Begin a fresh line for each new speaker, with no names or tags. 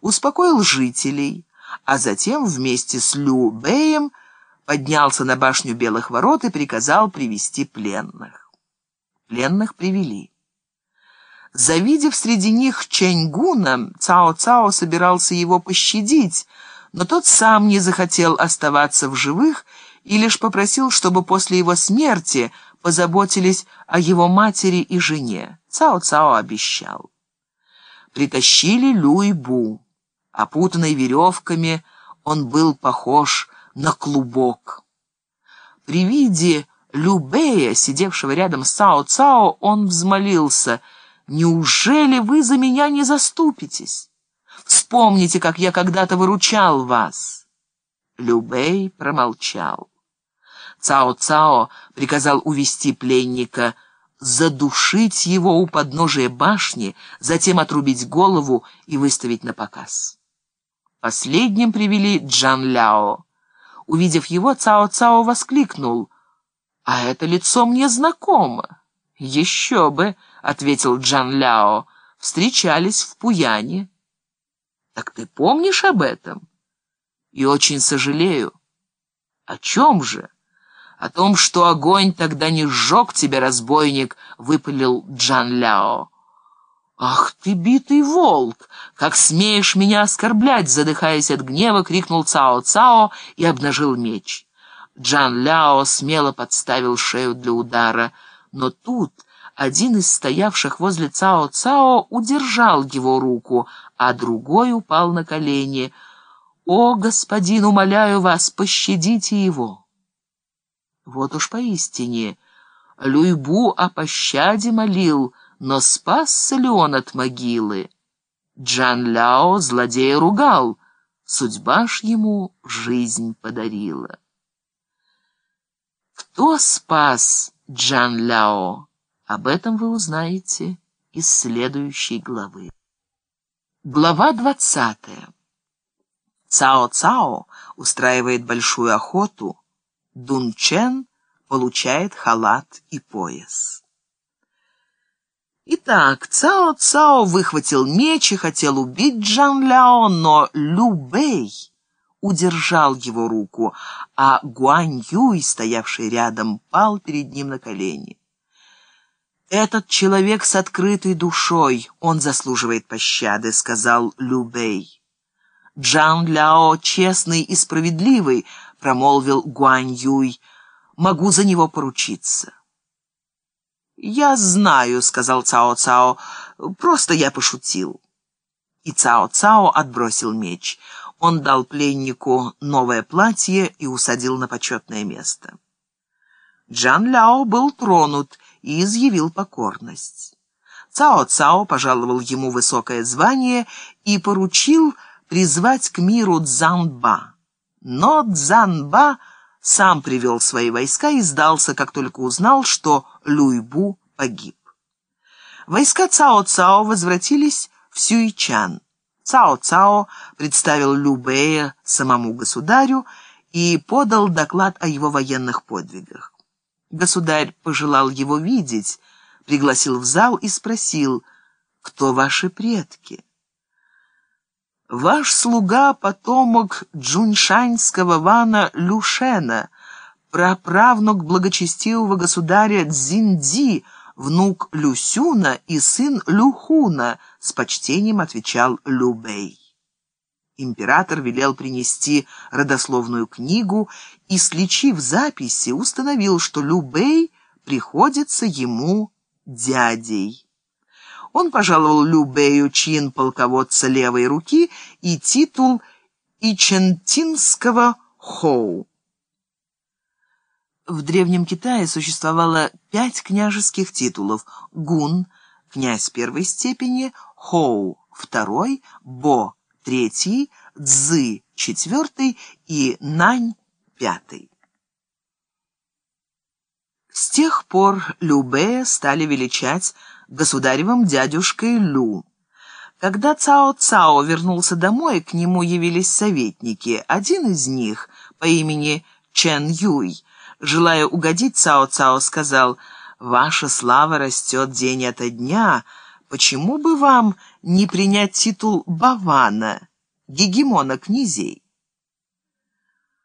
успокоил жителей, а затем вместе с Лю Бэем поднялся на башню Белых ворот и приказал привести пленных. Пленных привели. Завидев среди них Чэньгуна, Цао-Цао собирался его пощадить, но тот сам не захотел оставаться в живых и лишь попросил, чтобы после его смерти позаботились о его матери и жене. Цао-Цао обещал. Притащили Люй-Бу. Опутанный веревками, он был похож на клубок. При виде Любея, сидевшего рядом с Цао-Цао, он взмолился, «Неужели вы за меня не заступитесь? Вспомните, как я когда-то выручал вас». Любей промолчал. Цао-Цао приказал увести пленника, задушить его у подножия башни, затем отрубить голову и выставить на показ. Последним привели Джан Ляо. Увидев его, Цао-Цао воскликнул, «А это лицо мне знакомо». «Еще бы», — ответил Джан Ляо, — «встречались в Пуяне». «Так ты помнишь об этом?» «И очень сожалею». «О чем же?» «О том, что огонь тогда не сжег тебя, разбойник», — выпалил Джан Ляо. «Ах ты, битый волк! Как смеешь меня оскорблять!» Задыхаясь от гнева, крикнул Цао-Цао и обнажил меч. Джан Ляо смело подставил шею для удара, но тут один из стоявших возле Цао-Цао удержал его руку, а другой упал на колени. «О, господин, умоляю вас, пощадите его!» Вот уж поистине, Люйбу о пощаде молил, но спасся ли он от могилы? Джан Ляо злодея ругал, судьба ж ему жизнь подарила. Кто спас Джан Ляо? Об этом вы узнаете из следующей главы. Глава двадцатая. Цао-Цао устраивает большую охоту, Дун Чен получает халат и пояс. Итак, Цао Цао выхватил меч и хотел убить Джан Ляо, но Лю Бэй удержал его руку, а Гуань Юй, стоявший рядом, пал перед ним на колени. «Этот человек с открытой душой, он заслуживает пощады», — сказал Лю Бэй. «Джан Ляо честный и справедливый», — промолвил Гуань Юй, — «могу за него поручиться». «Я знаю», — сказал Цао-Цао, — «просто я пошутил». И Цао-Цао отбросил меч. Он дал пленнику новое платье и усадил на почетное место. Джан Ляо был тронут и изъявил покорность. Цао-Цао пожаловал ему высокое звание и поручил призвать к миру Цзанба. Но Цзанба сам привел свои войска и сдался, как только узнал, что Люйбу погиб. Войска Цао-Цао возвратились в Сюйчан. Цао-Цао представил Любея самому государю и подал доклад о его военных подвигах. Государь пожелал его видеть, пригласил в зал и спросил, кто ваши предки? Ваш слуга — потомок джуньшаньского вана Люшена, праправнук благочестивого государя Цзиньцзи, внук Люсюна и сын Люхуна, с почтением отвечал Любей. Император велел принести родословную книгу и, сличив записи, установил, что Любей приходится ему дядей. Он пожаловал Любею чин полководца левой руки и титул Ичентинского хоу. В Древнем Китае существовало пять княжеских титулов – гун, князь первой степени, хоу – второй, бо – третий, цзы – четвертый и нань – пятый. С тех пор Любея стали величать государевым дядюшкой Лю. Когда Цао-Цао вернулся домой, к нему явились советники. Один из них, по имени Чен Юй, желая угодить Цао-Цао, сказал, «Ваша слава растет день ото дня. Почему бы вам не принять титул Бавана гегемона князей.